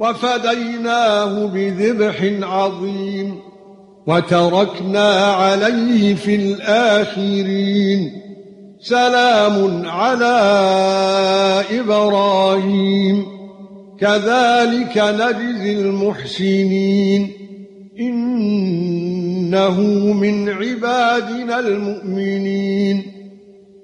وَفَدَيْنَاهُ بِذِبْحٍ عَظِيمٍ وَتَرَكْنَا عَلَيْهِ فِي الْآخِرِينَ. سَلَامٌ عَلَى إِبْرَاهِيمَ. كَذَلِكَ نَجْزِي الْمُحْسِنِينَ. إِنَّهُ مِنْ عِبَادِنَا الْمُؤْمِنِينَ.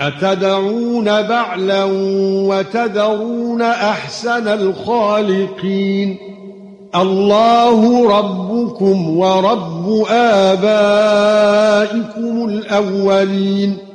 أَتَدْعُونَ بَعْلًا وَتَذَرُونَ أَحْسَنَ الْخَالِقِينَ؟ اللَّهُ رَبُّكُمْ وَرَبُّ آبَائِكُمُ الْأَوَّلِينَ.